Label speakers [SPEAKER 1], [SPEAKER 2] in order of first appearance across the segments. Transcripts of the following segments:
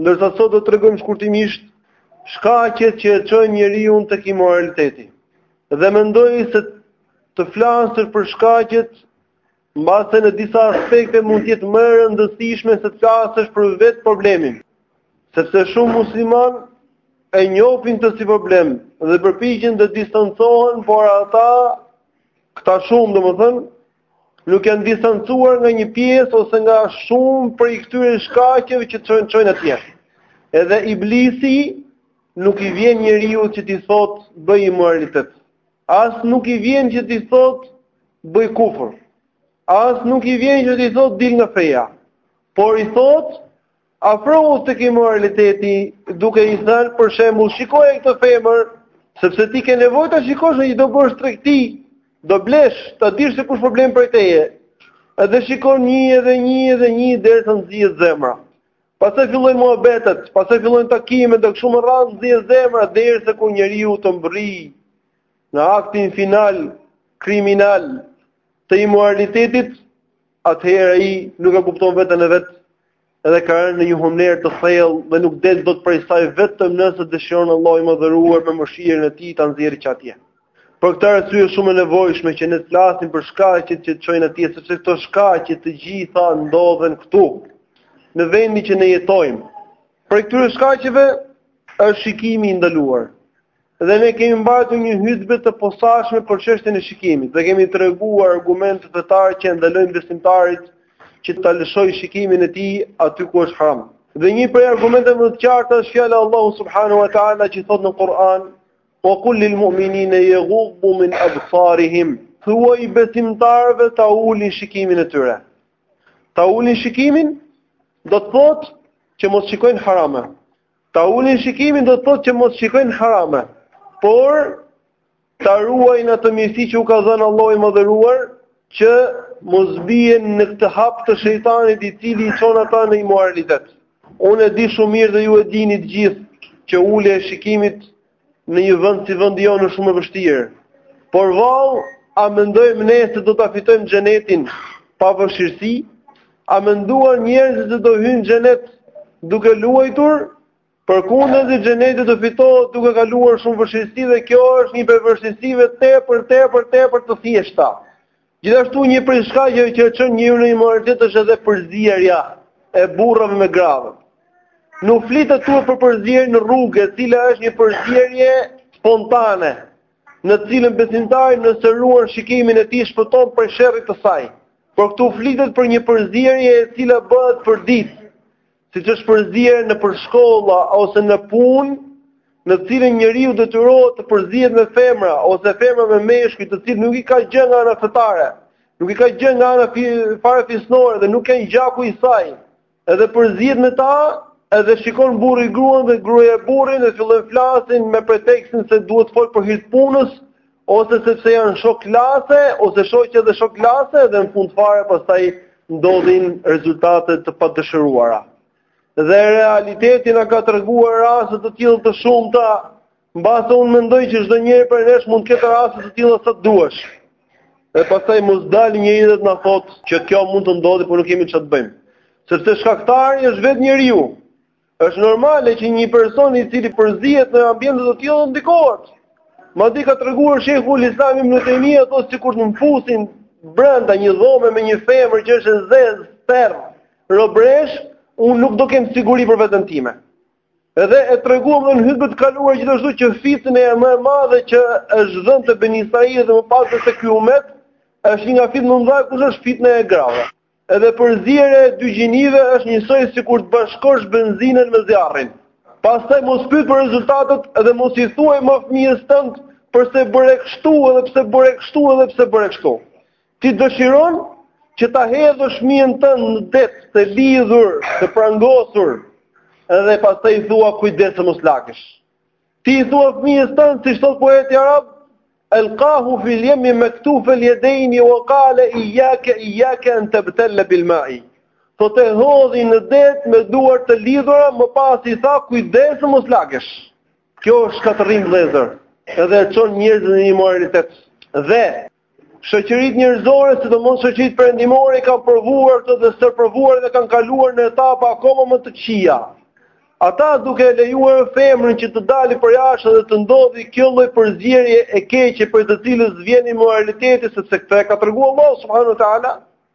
[SPEAKER 1] Ndërsa sot do të tregojmë shkurtimisht shkaqet që e çojnë njeriu tek imoraliteti. Dhe mendoj se të flasësh për shkaqet mbase në disa aspekte mund të jetë më e rëndësishme se të flasësh për vetë problemin. Sepse shumë muslimanë e njohin këtë si problem dhe përpiqen të distancohen, por ata këta shumë, domethënë, nuk janë distancuar nga një pjesë ose nga shumë prej këtyre shkaqeve që të çojnë atje. Edhe iblisi nuk i vjen njeriut që t'i thotë bëj imoralitet. As nuk i vjen që t'i thotë bëj kufër. As nuk i vjen që t'i thotë dil nga feja. Por i thotë Afrohu tek imoraliteti duke i thënë për shembull shikoje këtë femër, sepse ti ke nevojë ta shikosh se do bësh tregti, do blesh, ta dish se s'ka problem prej teje, edhe shikon një edhe një edhe një derisa nxihet zemra. Pastaj fillojnë muhabetet, pastaj fillojnë takimet dhe kështu me radhë nxihet zemra derisa kur njeriu të mbërrijë në aktin final kriminal të imoralitetit, atëherë ai nuk e kupton veten e vet edhe ka rënë në një humnerë të thellë dhe nuk del dot prej saj vetëm nëse dëshiron Allahu i madhëruar me mëshirën e tij ta nxjerrë që atje. Për këtë arsye është shumë e nevojshme që ne të flasim për shkaqet që çojnë atje, sepse këto shkaqe të gjitha ndodhen këtu, në vendin që ne jetojmë. Prej këtyre shkaqeve është shikimi i ndaluar. Dhe ne kemi mbajtur një hutbe të posaçme për çështjen e shikimit. Dhe kemi treguar argumentet fetare që ndalojnë besimtarin që ta lëshojë shikimin e tij aty ku është haram. Dhe një prej argumenteve më të qarta është fjala e Allahut subhanahu wa taala që thotë në Kur'an: "Wa qul lil mu'minina yaghuddu min absarihim" Thuaju besimtarëve ta ulin shikimin e tyre. Ta ulin shikimin do të thotë që mos shikojnë harame. Ta ulin shikimin do të thotë që mos shikojnë harame, por ta ruajnë atë mirësi që u ka dhënë Allahu i madhëruar që mos bien në këtë hap të shejtanit i cili i çon ata në imoralitet. Unë e di shumë mirë dhe ju e dini të gjithë që ulja e shikimit në një vend si vendi jonë është shumë e vështirë. Por vallë, a mendojmë ne se do ta fitojmë xhenetin pa vështirësi? A menduan njerëzit se do hyjnë në xhenet duke luajtur? Përkundrazi xheneti do fitohet duke kaluar shumë vështirësi dhe kjo është një prej vështirësive tepër tepër tepër të thjeshta. Gjithashtu një prej shkaqeve që e çon njeriu në imoralitet është edhe përzierja e burrave me gratë. Nuk flitet këtu për përzierje në rrugë, e cila është një përzierje spontane, në të cilën besimtari nëse ruan shikimin e tij shpëton prej sherrit të saj. Por këtu flitet për një përzierje e cila bëhet përditë, siç është përzierja nëpër shkolla ose në punë, në të cilën njeriu detyrohet të përzihet me femra ose femra me meshkuj, të cilët nuk i ka gjë nga ana fetare, nuk i ka gjë nga ana farefisnore dhe nuk kanë gjakun i saj. Edhe përzihet me ta, edhe shikon burri gruan dhe gruaja burrin dhe fillojnë flasin me pretekstin se duhet të flas për hir të punës, ose sepse janë shok klase, ose shoqe dhe shok klase, dhe në fund fare pastaj ndodhin rezultate të padëshiruara. Dhe realiteti na ka treguar raste të tilla të shumta, mbase unë mendoj që çdo njeri prej nesh mund të ketë raste të tilla sa të duash. Dhe pastaj mos dalë njeri dhe të na thotë që kjo mund të ndodhi, por nuk kemi ça të bëjmë. Sepse shkaktari është vetë njeriu. Është normale që një person i cili përzihet në ambiente të tilla të ndikohet. Madje ka treguar shejhul Islam ibn Taymija thotë sikur të më fusin brenda një dhome me një femër që është e zezë, sterr, robëreshë, unë nuk do kem siguri për veten time. Edhe e treguam në hutbën e kaluar gjithashtu që fitneja më e madhe që është dhënë te Beni Israilit dhe më pas te ky umet është një nga fitnet më të mëdha kush është fitneja e grave. Edhe përzierja e dy gjinive është njësoj sikur të bashkosh benzinën me zjarrin. Pastaj mos pyet për rezultatet dhe mos i thuaj më fëmijës tënd përse bëre kështu edhe pse bëre kështu edhe pse bëre kështu. Ti dëshiron që ta hedhësh fëmijën tënd në det të lidhur, të prangosur dhe pastaj i thua kujdes se mos lagesh. Ti i thua fëmijës tënd siç thotë poeti arab, alqahu fil yammi maktufa l yadayni wa qala iyyaka iyyaka an tabtalla bil ma'i. Thotë e hodhi në det me duar të lidhura, më pas i tha kujdes se mos lagesh. Kjo është shkatërrim vëllëzër. Edhe e çon njerëzit në imoralitet. Dhe Shoqëritë njerëzore, sidomos shoqëritë perëndimore, i kanë provuar këto dhe stërprovuar dhe kanë kaluar në etapa akoma më të këqija. Ata duke e lejuar femrën që të dalë përjashta dhe të ndodhi kjo lloj përzierje e keqe prej të cilës vjen imoraliteti sepse këtë e ka treguar Allahu subhanahu wa taala,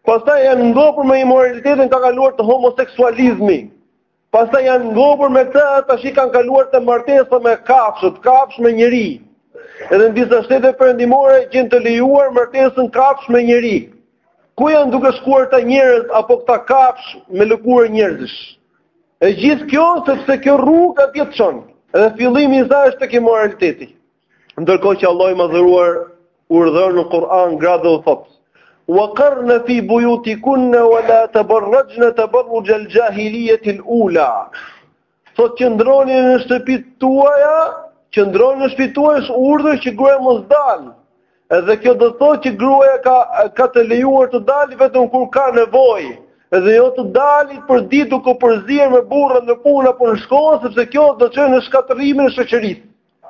[SPEAKER 1] pastaj janë ngopur me imoralitetin ka kaluar te homoseksualizmi. Pastaj janë ngopur me këtë, tashi kanë kaluar te martesa me kafshët, kafsh me njeri. Edhe në disa shtete perëndimore gjen të lejuar martesën kafsh me njeri. Ku janë duke shkuar këta njerëz apo këta kafsh me lëkurë njerëzish? E gjithë kjo sepse kjo rrugë atje çon. Edhe fillimi i saj është tek imoraliteti. ndërkohë që Allahu i madhëruar urdhëron në Kur'an gratë dhe u thot: "Wa qarna fi buyutikunna wa la tabarrajna tabarruj al-jahiliyyah al-ula." Thot qëndroni në shtëpitë tuaja, qëndroni në shtëpitë tuaja është urdhër që gruaja mos dal. Edhe kjo do të thotë që gruaja ka të lejuar të dalë vetëm kur ka nevojë edhe jo të dali përditë duke u përzier me burrat në punë apo në shkollë, sepse kjo do të çojë në shkatërrimin e shoqërisë.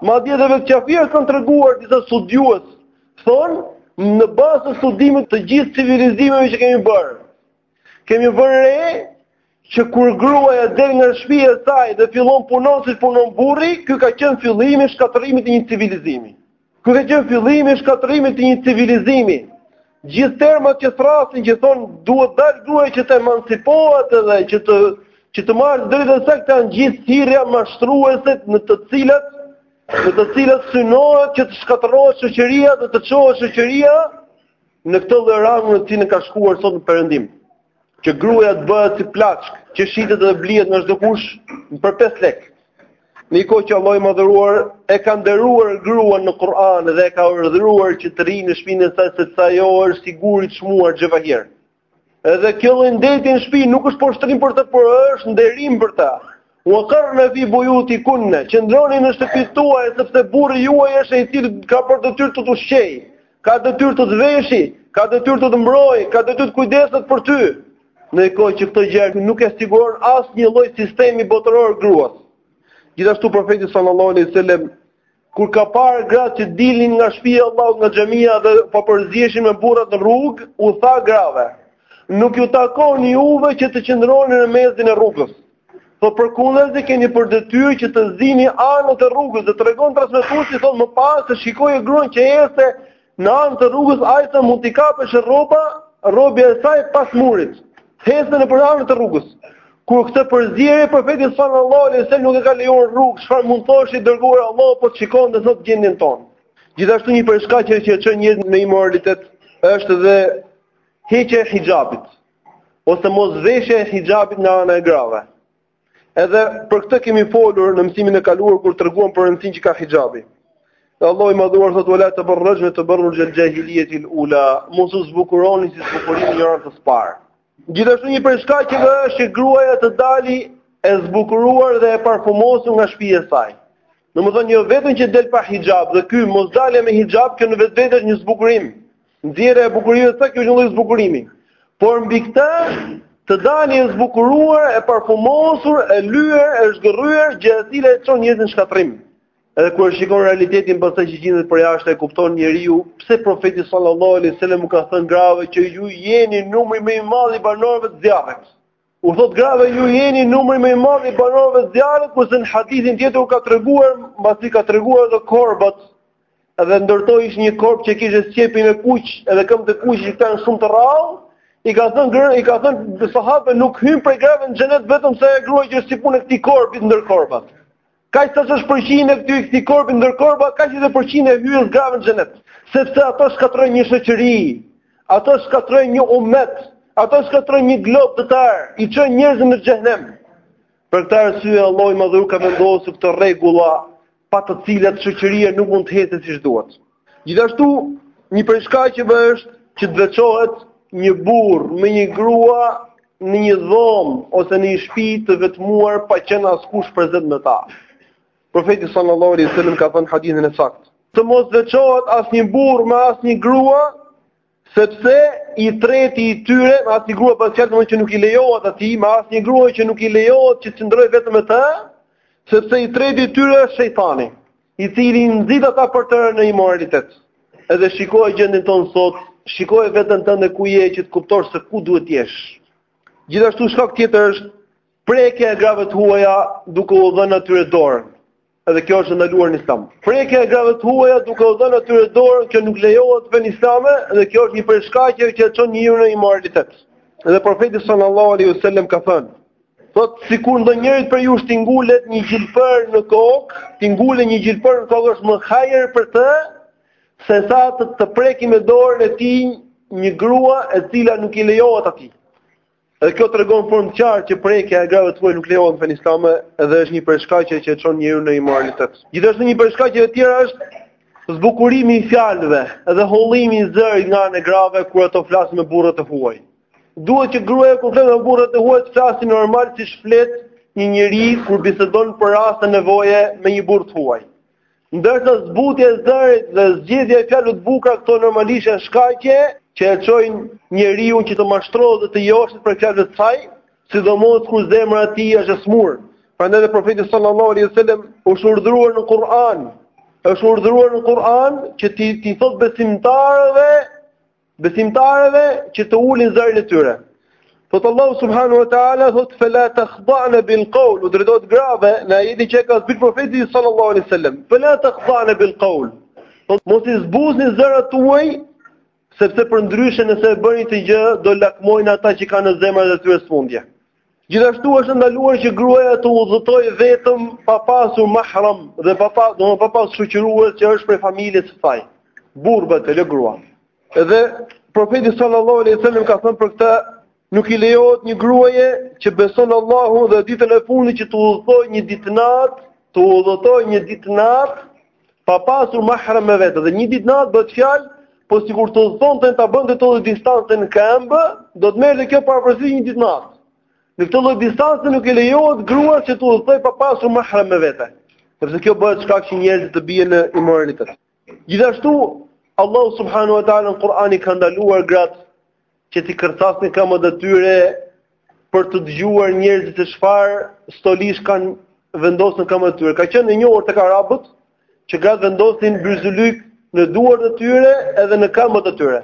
[SPEAKER 1] Madje edhe vetë qafirët kanë treguar disa studiues, thonë në bazë të studimit të gjithë civilizimeve që kemi bërë. Kemi vënë re që kur gruaja del nga shtëpia e saj dhe fillon punon si punon burri, ky ka qenë fillimi i shkatërrimit të një civilizimi. Ky ka qenë fillimi i shkatërrimit të një civilizimi. Gjithë termat që thrasin që thon duhet dal gruaja që të emancipohet edhe që të që të marrë të drejtën e saj këto janë gjithë thirrje mashtruese në të cilat në të cilat synohet që të shkatërrohet shoqëria dhe të çohet shoqëria në këtë lloj rrugë në të cilën ka shkuar sot në perëndim. që gruaja të bëhet si plaçkë, që shitet dhe blihet nga çdokush për 5 lekë. Në një kohë që Allah i madhëruar e ka nderuar gruan në Kur'an dhe e ka urdhëruar që të rrijë në shpinë e saj sepse ajo është si guri i çmuar xhevahir. Edhe kjo lloj ndetje në shtëpi nuk është poshtrim për të, por është nderim për ta. Wa qarna fi buyutikunna, qëndroni në shtëpitë tuaja sepse burri juaj është ai i cili ka për detyrë të të ushqejë, ka detyrë të të veshi, ka detyrë të të mbrojë, ka detyrë të kujdeset për ty. Në kohë që këtë gjë nuk e siguron asnjë lloj sistemi botëror gruas. Gjithashtu profeti sallallahu alaihi wasallam Kur ka parë gratë që dilnin nga shpia e Allahut nga xhamia dhe po përzieshin me burrat në rrugë, u tha grave: Nuk ju takon juve që të qëndroni në mesin e rrugës. Thot përkundrazi keni për detyrë që të zini anët e rrugës dhe tregon transmetuesi thot më pas e shikoje gruan që ecte Në anë të rrugës aq sa mund t'i kapesh rroba, rrobja e saj pas murit. Ecën nëpër anë të rrugës. Kur këtë përzierje profeti sallallahu alaihi wasallam nuk e ka lejuar në rrugë, çfarë mund thosh i dërguari i Allahut po të shikonte sot gjendjen tonë. Gjithashtu një prej shkaqeve që i çon njerëzit në imoralitet është edhe heqja e hijabit ose mos veshja e hijabit nga ana e grave. Edhe për këtë kemi folur në mësimin e kaluar kur treguam për rëndësinë që ka hijabi. Dhe Allahu i madhëruar thotë wala tabarrajna tabarruj al-jahiliyyati al-ula, mos u zbukuroni si zbukurimi i injorancës së parë. Gjithashtu një prej shkaqeve është që gruaja të dali e zbukuruar dhe e parfumosur nga shtëpia e saj. Domethënë jo vetëm që del pa hijab, dhe ky mos dalja me hijab kjo në vetvete është një zbukurim. Nxjerrja e bukurimeve tha kjo është një lloj zbukurimi. Por mbi këtë të dali e zbukuruar, e parfumosur, e lyer, e zhgërryer, gjë e cila e çon njeriun në shkatërrim. Edhe kur e shikon realitetin pastaj që gjindet përjashta e kupton njeriu pse profeti sallallahu alaihi wasallam u ka thënë grave që ju jeni numri më i madh i banorëve të zjarrit. U thot grave ju jeni numri më i madh i banorëve të zjarrit, kurse në hadithin tjetër u ka treguar, mbasi ka treguar edhe korbat, edhe ndër to ish një korb që kishte sqepin e kuq, edhe këmbët e kuqe që janë shumë të rrallë, i ka thënë grë, i ka thënë sahabëve nuk hyn prej grave në xhenet vetëmse ajo grua që është si puna e këtij korbi ndër korbat. Kaq sa ç'është përqindja e këtij këtij korbi ndër korba, kaq edhe përqindja e hyrjes grave në xhenet, sepse ato shkatërrojnë një shoqëri, ato shkatërrojnë një umet, ato shkatërrojnë një glob të tar, i çojnë njerëzit në xhehenem. Për këtë arsye Allahu i Madhëruar ka vendosur këto rregulla pa të cilat shoqëria nuk mund të ecë siç duhet. Gjithashtu, një prej shkaqeve është që të veçohet një burrë me një grua në një dhomë ose në një shtëpi të vetmuar pa qenë askush prezent me ta. Profeti sallallahu alaihi wasallam ka thënë hadithin e saktë, të mos veçohet asnjë burrë me asnjë grua Sepse i treti i tyre me asnjë grua pas çfarë domethënë që nuk i lejohet atij, me asnjë grua që nuk i lejohet që të qëndrojë vetëm me të, sepse i treti i tyre është shejtani, i cili i nxit ata për të rënë në imoralitet. Edhe shikoje gjendjen tonë sot, shikoje veten tënde ku je që të kuptosh se ku duhet të jesh. Gjithashtu shkak tjetër është prekja e grave të huaja duke u dhënë atyre dorën. Edhe kjo është ndaluar në Islam. Prekja e grave të huaja duke u dhënë atyre dorën kjo nuk lejohet në Islam, dhe kjo është një prej shkaqeve që çon njeriun në imoralitet. Dhe profeti sallallahu alaihi wasallam ka thënë: "Thot sikur ndonjërit prej jush t'i ngulet një gjilpër në kokë, t'i ngulet një gjilpër në kokë është më hajër për të sesa të, të preki me dorën e tij një grua e cila nuk i lejohet atij." Dhe kjo tregon në formë të qartë që prekja e grave të huaj nuk lejohet në fenë islame dhe është një prej shkaqeve që e çon njeriun në imoralitet. Gjithashtu një prej shkaqeve të tjera është zbukurimi i fjalëve dhe hollimi i zërit nga ana e grave kur ato flasin me burrat e huaj. Duhet që gruaja kur flet me burrat e huaj të flasë normal siç flet një njeri kur bisedon për raste nevoje me një burrë të huaj. Ndërsa zbutja e zërit dhe zgjedhja e fjalëve të bukura këto normalisht janë shkaqe që e çojnë njeriun që të mashtrohet dhe të joshet prej fjalëve të saj, sidomos kur zemra e tij është e smur. Prandaj dhe profeti sallallahu alaihi wasallam është urdhëruar në Kur'an, është urdhëruar në Kur'an që t'i t'i thot besimtarëve besimtarëve që të ulin zërin e tyre. Po thot Allahu subhanahu wa taala thot fala takhda'na bil qawl u drejtohet grave në ajetin që ka zbritur profeti sallallahu alaihi wasallam. Fala takhda'na bil qawl. Thot mos i zbuzni zërat tuaj sepse për ndryshe nëse e bëni të gjë do lakmojnë ata që kanë në zemrat e tyre smundje. Gjithashtu është ndaluar që gruaja të udhëtojë vetëm pa pasur mahram dhe pa pa, do pa pasur shoqërues që është prej familjes së saj. Burrë, pra le grua. Edhe profeti sallallahu alaihi wasallam ka thënë për këtë, nuk i lejohet një gruaje që beson Allahun dhe ditën e fundit që të udhëtojë një ditë natë, të udhëtojë një ditë natë pa pasur mahram me vete dhe një ditë natë bëhet fjalë, po sikur të udhëtonte ta bënte atë lloj distance në këmbë, do të merrte kjo përafërsisht një ditë natë. Në këtë lloj distance nuk i lejohet gruas që të udhëtojë pa pasur mahram me vete, sepse kjo bëhet shkak që njerëzit të bien në imoralitet. Gjithashtu Allahu subhanahu wa taala në Kur'an i ka ndaluar gratë që t'i kërcasin këmbët e tyre për t'u dëgjuar njerëzit se çfarë stolish kanë vendosur në këmbët e tyre. Ka qenë e njohur tek arabët që gratë vendosin bryzylyk në duart e tyre edhe në këmbët e tyre.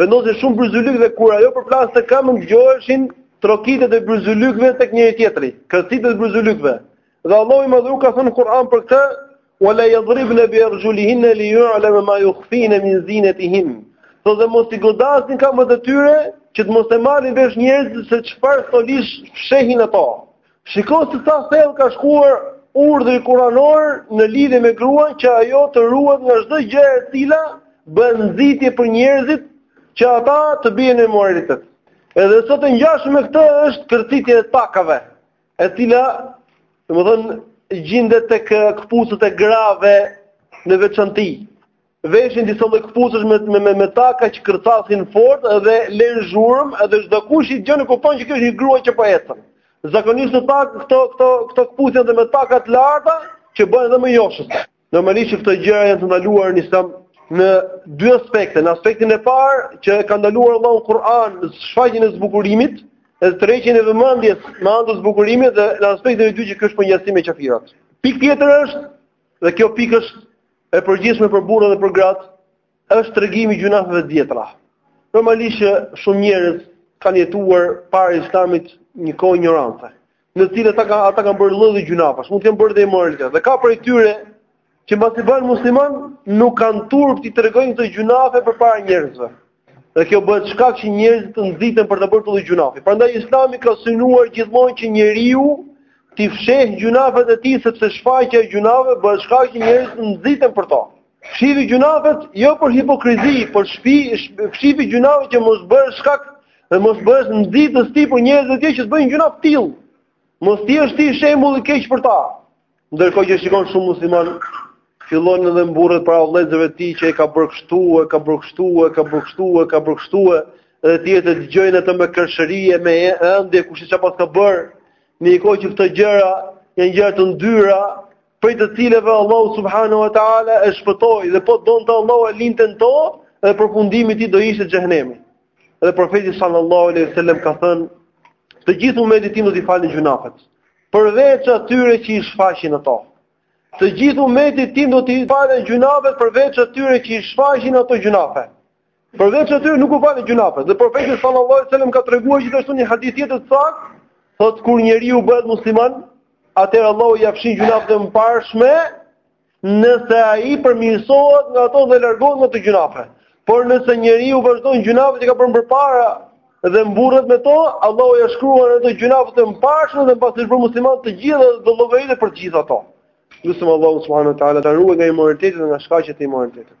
[SPEAKER 1] Vendosin shumë bryzylyk dhe kur ajo përplaste këmbën dëgjoheshin trokitjet e bryzylykëve tek njëri tjetri, kërcitjet e bryzylykëve. Dhe Allahu i madhëruar ka thënë në Kur'an për këtë, wa la yadhribna bi arjulihinna li yu'lama ma yukhfina min zinatihinn. Thot dhe mos i godasin këmbët e tyre, që të mos e marrin vesh njerëzit se çfarë stolish fshehin ato. Shiko se sa thellë ka shkuar urdhri kuranor në lidhe me gruan që ajo të ruhet nga çdo gjë e cila bëhet nxitje për njerëzit që ata të bien në imoralitet. Edhe sot e ngjashme me këtë është kërcitja e takave. e cila, domethënë, gjindet tek këpucët e grave në veçanti. Veshin disa lloj këpucësh me me me, me taka që kërcasin fort dhe lën zhurmë, edhe çdokush i dëgjon e kupton që kjo është një grua që po ecën. Zakonisht prap këto këto këto këpucë janë me taka të larta që bëhen edhe më joshëse. Normalisht që këto gjëra janë të ndaluara në Islam në dy aspekte. Në aspektin e parë, që e ka ndaluar Allahu në Kur'an, shfaqjen e zbukurimit, e tërheqjen e vëmendjes me anë të zbukurimit dhe në aspektin e dytë që kjo është përngjasim me qafirat. Pikë tjetër është, dhe kjo pikë është e përgjithshme për burrat dhe për gratë, është tregimi i gjynafeve të vjetra. Normalisht që shumë njerëz kanë jetuar para Islamit një kohë injorante. në të cilën ata kanë ata kanë bërë lloj gjynafesh, mund të kenë bërë dhe imoralitet. Dhe ka prej tyre që mbasi bëhen musliman, nuk kanë turp t'i tregojnë këto gjynafe përpara njerëzve. Dhe kjo bëhet shkak që njerëzit të nxiten për ta bërë atë lloj gjynafi. Prandaj Islami ka synuar gjithmonë që njeriu t'i fsheh gjynafet e tij sepse shfaqja e gjynave bëhet shkak që njerëzit të nxiten për to. Fshihi gjynafet jo për hipokrizi, por fshihi gjynafet që mos bëhesh shkak dhe mos bëhesh nxitës ti për njerëz të tjerë që të bëjnë gjynaf të tillë. Mos të jesh ti shembull i keq për ta. Ndërkohë që shikon shumë musliman fillon edhe mburret para vëllezërve të tij që e ka bërë kështu, e ka bërë kështu, e ka bërë kështu, e ka bërë kështu, dhe ata e dëgjojnë atë me kërshëri e me ëndje kush e çfarë pas ka bërë. Në një kohë që këto gjëra janë gjëra të ndyra, prej të cilave Allahu subhanahu wa taala e shpëtoi dhe po donte Allahu e linte në to dhe përfundimi i tij do ishte xhehenemi. Dhe profeti sallallahu alaihi wasallam ka thënë, të gjithë umetit tim do t'i falen gjynafet, përveç atyre që i shfaqin ato. Të gjithë umetit tim do t'i falin gjunafet përveç atyre që i shfaqin ato gjynafe. Përveç atyre nuk u falen gjynafet. Dhe profeti sallallahu alajhi wasallam ka treguar gjithashtu një hadith tjetër të saktë, thotë kur njeriu bëhet musliman, atëherë Allahu ia fshin gjynafet e mëparshme, nëse ai përmirësohet nga ato dhe largohet nga ato gjynafe. Por nëse njeriu vazhdon gjynafet që ka bërë përpara dhe mburret me to, Allahu ia shkruan ato gjynafe të mëparshme dhe pasi është bërë musliman të gjitha do llogaritet për të gjitha ato. Lusim Allahun subhanahu wa taala të na ruajë nga imoraliteti dhe nga shkaqet e imoralitetit.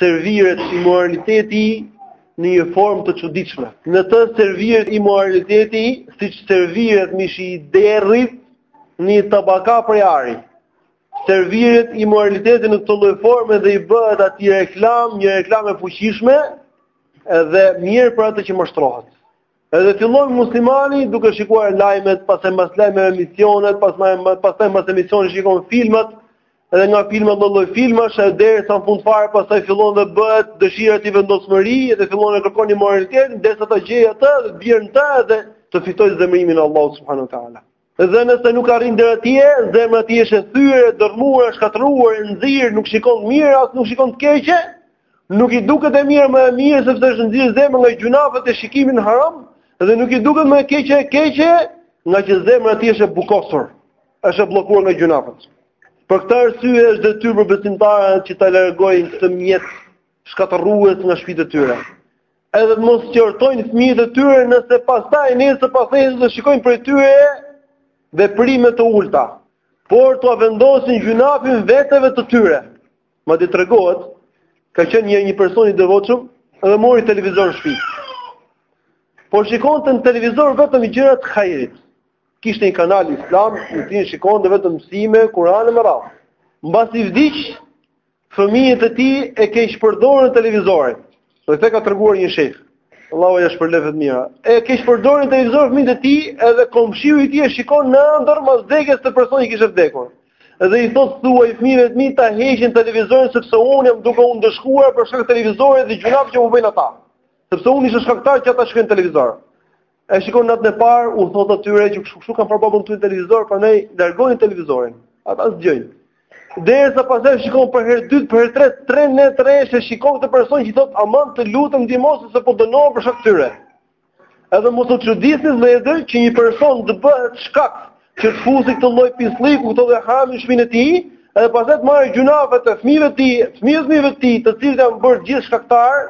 [SPEAKER 1] serviret imoraliteti në një formë të çuditshme. Në to serviret imoraliteti, siç serviret mishi i derrit në një tabaka prej ari. Serviret imoraliteti në këtë lloj forme dhe i bëhet atij reklamë, një reklamë e fuqishme dhe mjerë për atë që mashtrohet. Edhe fillon muslimani duke shikuar lajmet, pastaj mbas lajmeve emisionet, pastaj pastaj mbas emisionit shikon filmat, edhe nga filmat lloj-lloj filmash, edhe derisa në fund fare pastaj fillon dhe bëhet dëshira e tij vendosmëri dhe fillon e kërkon imoralitetin, derisa ta gjejë atë, të bjerë në të dhe të fitojë zemërimin e Allahut subhanuhu teala. Dhe nëse nuk arrin deri atje, zemra e tij është e thyer, e dërmuar, e shkatërruar, e nxirë, nuk shikon të mirë as nuk shikon të keqe, nuk i duket e mira më e mirë sepse është nxirë zemra nga gjynafet e shikimit haram dhe nuk i duket më e keqja e keqe ngaqë zemra e tij është e bukosur, është e bllokuar nga gjunafet. Për këtë arsye është detyrë për besimtarët që ta largojnë këtë mjet shkatërrues nga shtëpitë e tyre. Edhe të mos qortojnë fëmijët e tyre nëse pastaj nesër pas nesër shikojnë prej tyre veprime të ulta, por t'ua vendosin gjynafin vetëve të tyre. Madje tregohet, ka qenë një, një person i devotshëm dhe mori televizor në shpi. Por shikonte në televizor vetëm gjërat e hajrit. Kishte një kanal islam, në të shikonte vetëm mësime, Kuran e me radhë. Mbasi vdiq, fëmijët e tij e keqpërdorin televizorin. Edhe e ka treguar një shejh. Allahu ja shpërlefet mira. E keqpërdorin televizorin fëmijët e tij, edhe komshiu i tij e shikon në ëndër mas vdekjes së personit që kishte vdekur. Dhe i thot thuaj fëmijëve të mi ta heqin televizorin sepse unë jam duke u ndëshkuar për shkak të televizorit dhe gjynaheve që më bëjnë ata. Sepse unë isha shkaktar që ata shikojnë televizor. E shikon natën e parë, u thotë atyre që kështu kështu kam parë babën tuaj televizor, prandaj largojeni televizorin. Ata s'dëgjojnë. Derisa pastaj shikon për herë të dytë, për herë të tretë, tre net e shikon këtë person që thotë aman të lutem ndihmo se po dënohem për shkak të tyre. Edhe mos u çudisni vëllezër që një person të bëhet shkak që të fusi këtë lloj pislliku këtë haram në shpinë e tij, edhe pastaj të marrë gjynahet e fëmijëve të tij, fëmijëve të tij, të cilët janë bërë gjithë shkaktar,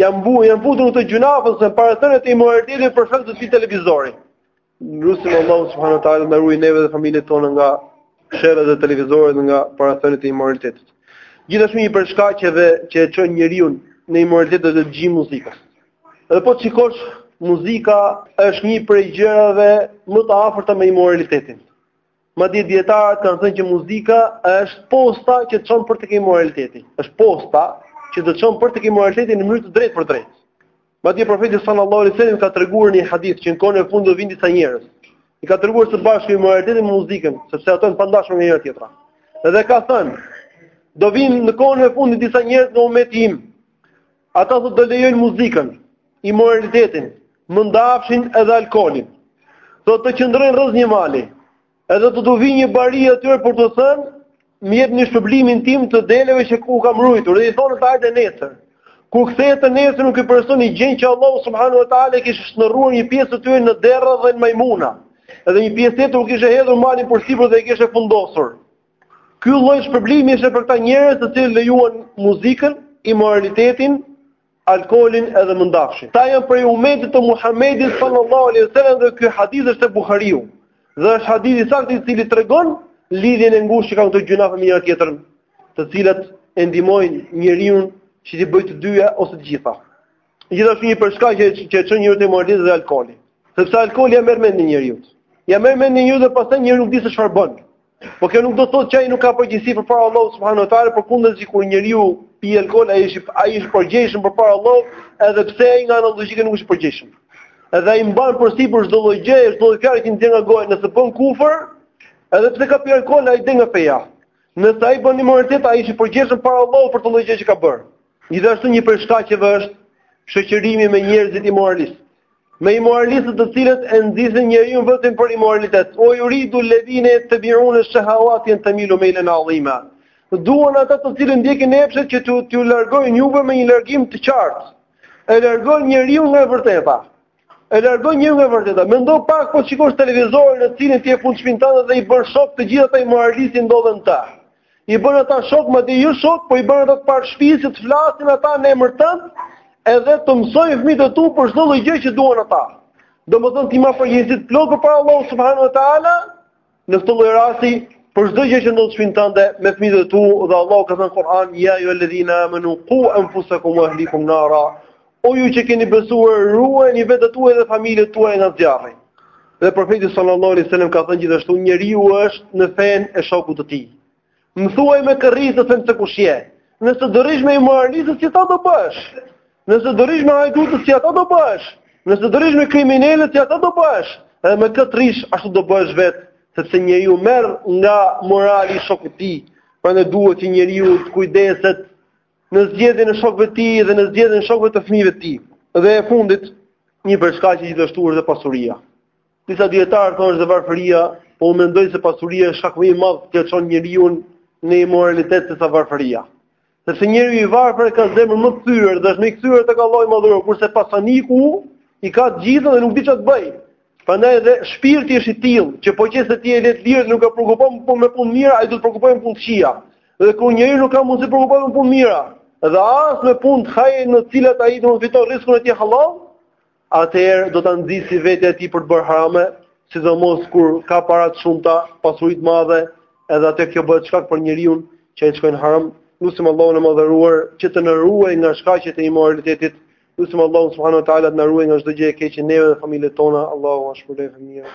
[SPEAKER 1] Janë bu, janë futur në këto gjynahe në parathëniet e imoralitetit për shkak të atij televizori. Lusim Allahu subhanahu wa taala të na ruaj neve dhe familjet tona nga sherrat e televizorit nga parathëniet e imoralitetit. Gjithashtu një prej shkaqeve që e çojnë njeriun në imoralitet është të dëgjojmë muzika. Edhe po ta shikosh muzika është një prej gjërave më të afërta me imoralitetin. Madje dijetarët kanë thënë që muzika është posta që të çon për tek imoraliteti. Është posta që të çon për tek imoraliteti në mënyrë të drejtpërdrejtë. Madje profeti sallallahu alaihi wasallam ka treguar në një hadith që në kohën e fundit do vinë disa njerëz. I ka treguar së bashku imoralitetin me muzikën, sepse ato janë të pandashme nga njëra tjetra. Dhe ka thënë, do vinë në kohën e fundit disa njerëz në umetin tim. Ata do të lejojnë muzikën, imoralitetin, mëndafshin edhe alkoolin. Do të qëndrojnë rrëzë një mali, edhe do t'u vijë një bari atyre për t'u thënë, më jepni shpërblimin tim të deleve që ju kam ruajtur, dhe i thonë hajde nesër. Kur kthehet të nesërmen ky personi gjen që Allahu subhanehu ue teala i kishte shndërruar një pjesë të tyre në derra dhe në majmuna, edhe një pjesë tjetër u kishte hedhur malin përsipër dhe i kishte fundosur. Ky lloj shpërblimi ishte për këta njerëz të cilët lejuan muzikën, imoralitetin, alkoolin edhe mëndafshin. Këta janë prej umetit të Muhammedit sallallahu alaihi wasallam dhe ky hadith është te Buhariu. Dhe është hadith i saktë i cili tregon lidhjen e ngushtë që kanë këto gjynahe me njëra tjetrën, të cilat e ndihmojnë njeriun që t'i bëjë të dyja ose të gjitha. Gjithashtu një prej shkaqeve që e çon njeriun te imoraliteti është dhe alkooli. Sepse alkooli ja merr mendjen njeriut. Ja merr mendjen njeriut dhe pastaj njeriu nuk di se çfarë bën. Po kjo nuk do të thotë që ai nuk ka përgjegjësi përpara Allahut subhanehu teala, përkundrazi kur njeriu pi alkool, ai është ai është i përgjegjshëm përpara Allahut, edhe pse ai nga ana logjike nuk është i përgjegjshëm. Edhe ai mban përsipër çdo lloj gjë, çdo lloj fjalë që nxjerr nga goja, nëse bën kufër, edhe pse ka pi alkool, ai del nga feja. Nëse ai bën imoralitet, ai është i përgjegjshëm para Allahut për çdo lloj gjë që ka bërë. Gjithashtu një prej shkaqeve është shoqërimi me njerëzit imoralistë. me imoralistët të cilët e nxisin njeriun vetëm për imoralitet. O yuridu alladhina yattabi'una ash-shahawati an tamilu maylan 'azima. Duan ata të cilët ndjekin epshet që t'ju largojnë juve me një largim të qartë. E largon njeriun nga e vërteta. E largon njeriun nga e vërteta. Mendo pak po të shikosh televizorin në të cilin ti e fut në shpinë tënde dhe i bën shokë të gjithë ata imoralistë ndodhen te. I bën ata shokë, madje jo shokë, po i bën ata të parë shpisë që të flasin ata në emër tënd, edhe të mësojnë fëmijët e tu për çdo lloj gjë që duan ata. Domethënë ti mban përgjegjësi të plotë përpara Allahu subhanahu wa taala në këtë lloj rasti për çdo gjë që ndodh te shpinë tënde me fëmijët e tu dhe Allahu ka thënë Kur'an ya ayyuhalladhina amanu qu anfusakum wa ahlikum nara O ju që keni besuar, ruajeni veten tuaj dhe familjet tuaj nga zjarri. Dhe profeti sallallahu alaihi wasallam ka thënë gjithashtu njeriu është në fenë e shokut të tij. Më thuaj me kë rri se të them se kush je. Nëse do rrish me imoralistët si ata do bëhesh. Nëse do rrish me hajdutët si ata do bëhesh. Nëse do rrish me kriminelët si ata do bëhesh. Edhe me kë të rrish ashtu do bëhesh vetë, sepse njeriu merr nga morali i shokut të tij. Prandaj duhet që njeriu të kujdeset në zgjedhjen e shokëve të tij dhe në zgjedhjen e shokëve të fëmijëve të tij. Dhe e fundit, një prej shkaqeve gjithashtu është dhe pasuria. Disa dijetarë thonë edhe varfëria, po unë mendoj se pasuria është shkaku më i madh që çon njeriun në imoralitet se sa varfëria. Sepse njeriu i varfër ka zemër më të thyer dhe është më i kthyer tek Allahu i Madhëruar, kurse pasaniku i ka të gjitha dhe nuk di çfarë të bëjë. Prandaj edhe shpirti është i tillë, që po qe se ti e le të lirë, nuk e preokupon me punë të mira, ai do të preokupojë me punë të këqija. Dhe kur njeriu nuk ka mundësi të preokupohet me punë të mira, dhe as me punë të hajë në të cilat ai do të fitojë riskun e tij hallall, atëherë do ta nxisi vetja e tij për të bërë harame, sidomos kur ka para të shumta, pasuri të madhe, edhe atë kjo bëhet shkak për njeriun që ai shkon në haram. Lusim Allahun e Madhëruar që të na ruajë nga shkaqet e imoralitetit, Lusim Allahun subhanahu wa taala të na ruajë nga çdo gjë e keqe neve dhe familjet tona. Allahu na shpërbleftë mirë.